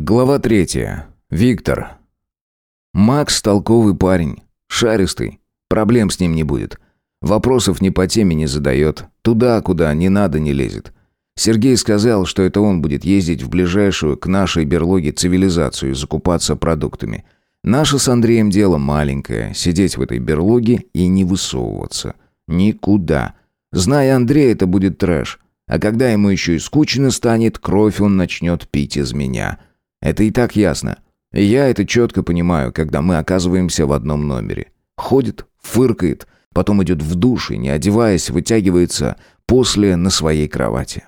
Глава третья. Виктор. Макс толковый парень, шаристый. Проблем с ним не будет. Вопросов ни по теме не задает. Туда, куда не надо, не лезет. Сергей сказал, что это он будет ездить в ближайшую к нашей берлоге цивилизацию и закупаться продуктами. Наше с Андреем дело маленькое – сидеть в этой берлоге и не высовываться. Никуда. Зная Андрея, это будет трэш. А когда ему еще и скучно станет, кровь он начнет пить из меня. Это и так ясно. Я это четко понимаю, когда мы оказываемся в одном номере. Ходит, фыркает, потом идет в душ и, не одеваясь, вытягивается после на своей кровати.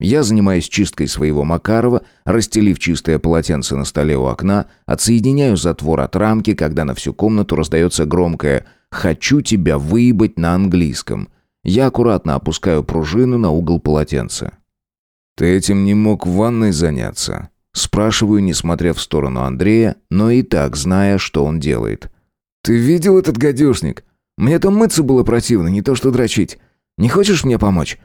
Я занимаюсь чисткой своего Макарова, расстелив чистое полотенце на столе у окна, отсоединяю затвор от рамки, когда на всю комнату раздается громкое «Хочу тебя выебать на английском». Я аккуратно опускаю пружину на угол полотенца. «Ты этим не мог в ванной заняться?» Спрашиваю, не смотря в сторону Андрея, но и так зная, что он делает. «Ты видел этот гадюшник? Мне там мыться было противно, не то что дрочить. Не хочешь мне помочь?»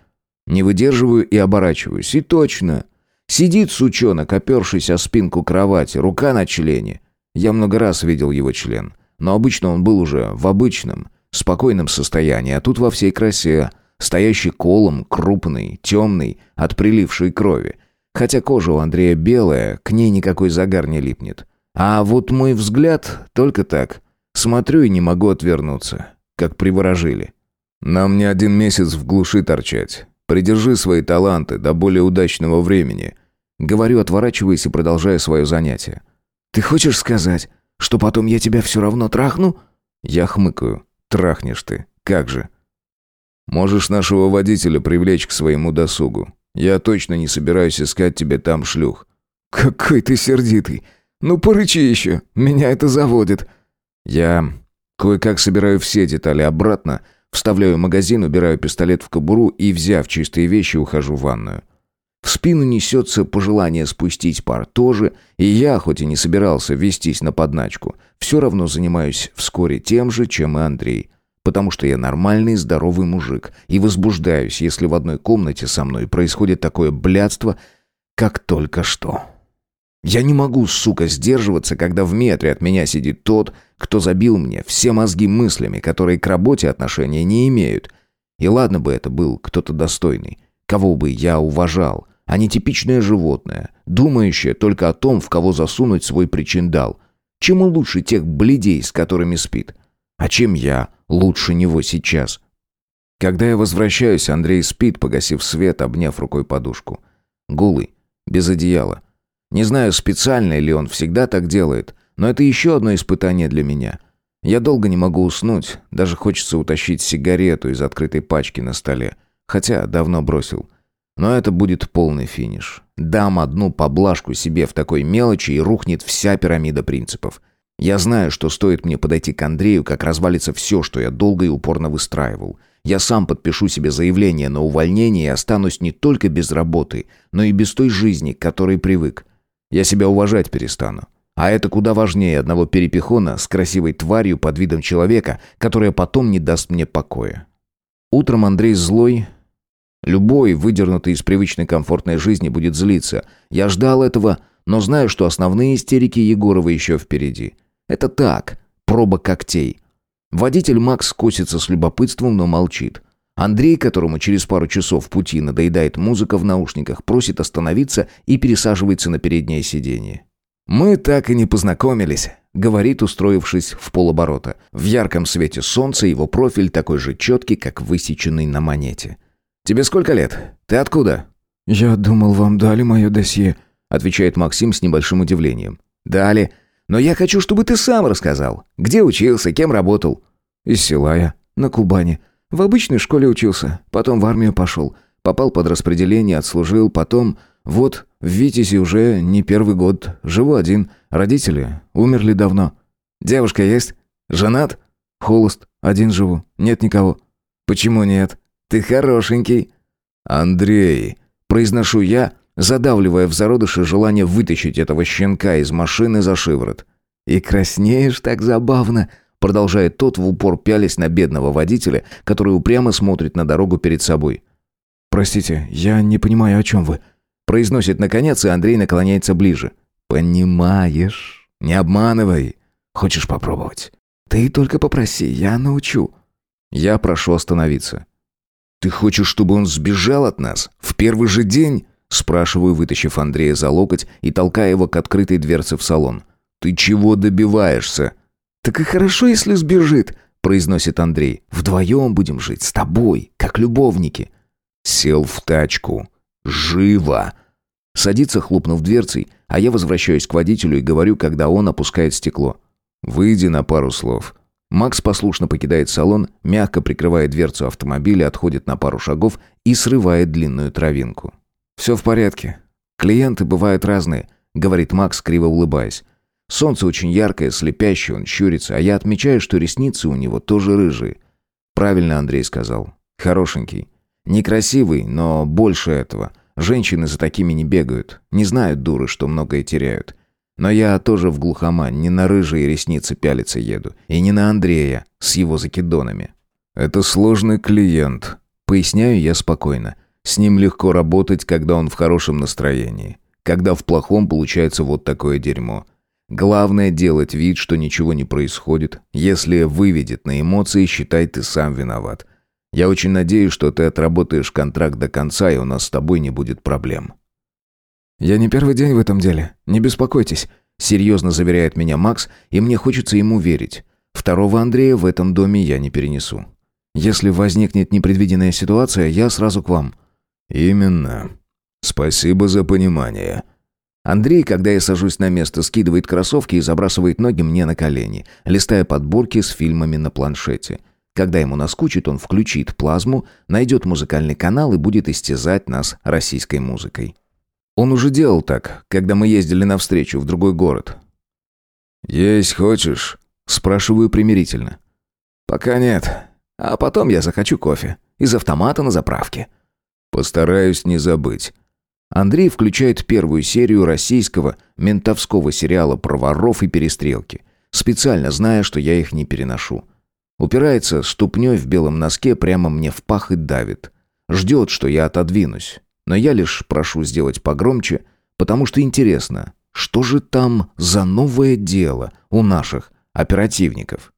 Не выдерживаю и оборачиваюсь. И точно. Сидит сучонок, опершись о спинку кровати, рука на члене. Я много раз видел его член. Но обычно он был уже в обычном, спокойном состоянии, а тут во всей красе, стоящий колом, крупный, темный, от прилившей крови. Хотя кожа у Андрея белая, к ней никакой загар не липнет. А вот мой взгляд только так. Смотрю и не могу отвернуться, как приворожили. Нам не один месяц в глуши торчать. Придержи свои таланты до более удачного времени. Говорю, отворачиваясь и продолжая свое занятие. Ты хочешь сказать, что потом я тебя все равно трахну? Я хмыкаю. Трахнешь ты. Как же? Можешь нашего водителя привлечь к своему досугу. Я точно не собираюсь искать тебе там шлюх. Какой ты сердитый. Ну порычи еще. Меня это заводит. Я кое-как собираю все детали обратно, Вставляю магазин, убираю пистолет в кобуру и, взяв чистые вещи, ухожу в ванную. В спину несется пожелание спустить пар тоже, и я, хоть и не собирался вестись на подначку, все равно занимаюсь вскоре тем же, чем и Андрей. Потому что я нормальный, здоровый мужик, и возбуждаюсь, если в одной комнате со мной происходит такое блядство, как только что. Я не могу, сука, сдерживаться, когда в метре от меня сидит тот, кто забил мне все мозги мыслями, которые к работе отношения не имеют. И ладно бы это был кто-то достойный, кого бы я уважал, а не типичное животное, думающее только о том, в кого засунуть свой причиндал. Чем он лучше тех бледей, с которыми спит? А чем я лучше него сейчас? Когда я возвращаюсь, Андрей спит, погасив свет, обняв рукой подушку. Голый, без одеяла. Не знаю, специально ли он всегда так делает, но это еще одно испытание для меня. Я долго не могу уснуть, даже хочется утащить сигарету из открытой пачки на столе, хотя давно бросил. Но это будет полный финиш. Дам одну поблажку себе в такой мелочи и рухнет вся пирамида принципов. Я знаю, что стоит мне подойти к Андрею, как развалится все, что я долго и упорно выстраивал. Я сам подпишу себе заявление на увольнение и останусь не только без работы, но и без той жизни, к которой привык. Я себя уважать перестану. А это куда важнее одного перепихона с красивой тварью под видом человека, которая потом не даст мне покоя. Утром Андрей злой. Любой, выдернутый из привычной комфортной жизни, будет злиться. Я ждал этого, но знаю, что основные истерики Егорова еще впереди. Это так, проба когтей. Водитель Макс косится с любопытством, но молчит. Андрей, которому через пару часов пути надоедает музыка в наушниках, просит остановиться и пересаживается на переднее сиденье. «Мы так и не познакомились», — говорит, устроившись в полоборота. В ярком свете солнца его профиль такой же четкий, как высеченный на монете. «Тебе сколько лет? Ты откуда?» «Я думал, вам дали мое досье», — отвечает Максим с небольшим удивлением. «Дали. Но я хочу, чтобы ты сам рассказал. Где учился, кем работал?» «Из села я, на Кубани. В обычной школе учился, потом в армию пошел. Попал под распределение, отслужил, потом... Вот, в Витязе уже не первый год. Живу один. Родители умерли давно. Девушка есть? Женат? Холост. Один живу. Нет никого. Почему нет? Ты хорошенький. Андрей. Произношу я, задавливая в зародыше желание вытащить этого щенка из машины за шиворот. И краснеешь так забавно, Продолжает тот в упор пялясь на бедного водителя, который упрямо смотрит на дорогу перед собой. «Простите, я не понимаю, о чем вы». Произносит наконец, и Андрей наклоняется ближе. Понимаешь. Не обманывай. Хочешь попробовать? Ты только попроси, я научу. Я прошу остановиться. Ты хочешь, чтобы он сбежал от нас? В первый же день? Спрашиваю, вытащив Андрея за локоть и толкая его к открытой дверце в салон. Ты чего добиваешься? Так и хорошо, если сбежит, произносит Андрей. Вдвоем будем жить, с тобой, как любовники. Сел в тачку. Живо! Садится, хлопнув дверцей, а я возвращаюсь к водителю и говорю, когда он опускает стекло. «Выйди на пару слов». Макс послушно покидает салон, мягко прикрывает дверцу автомобиля, отходит на пару шагов и срывает длинную травинку. «Все в порядке. Клиенты бывают разные», — говорит Макс, криво улыбаясь. Солнце очень яркое, слепящее, он щурится, а я отмечаю, что ресницы у него тоже рыжие. Правильно Андрей сказал. Хорошенький. Некрасивый, но больше этого. Женщины за такими не бегают. Не знают, дуры, что многое теряют. Но я тоже в глухомань, не на рыжие ресницы пялиться еду. И не на Андрея с его закидонами. Это сложный клиент. Поясняю я спокойно. С ним легко работать, когда он в хорошем настроении. Когда в плохом получается вот такое дерьмо. Главное делать вид, что ничего не происходит. Если выведет на эмоции, считай, ты сам виноват. Я очень надеюсь, что ты отработаешь контракт до конца, и у нас с тобой не будет проблем». «Я не первый день в этом деле. Не беспокойтесь», — серьезно заверяет меня Макс, и мне хочется ему верить. Второго Андрея в этом доме я не перенесу. Если возникнет непредвиденная ситуация, я сразу к вам». «Именно. Спасибо за понимание». Андрей, когда я сажусь на место, скидывает кроссовки и забрасывает ноги мне на колени, листая подборки с фильмами на планшете. Когда ему наскучит, он включит плазму, найдет музыкальный канал и будет истязать нас российской музыкой. Он уже делал так, когда мы ездили навстречу в другой город. «Есть хочешь?» – спрашиваю примирительно. «Пока нет. А потом я захочу кофе. Из автомата на заправке». «Постараюсь не забыть». Андрей включает первую серию российского ментовского сериала про воров и перестрелки, специально зная, что я их не переношу. Упирается ступней в белом носке прямо мне в пах и давит. Ждет, что я отодвинусь. Но я лишь прошу сделать погромче, потому что интересно, что же там за новое дело у наших оперативников?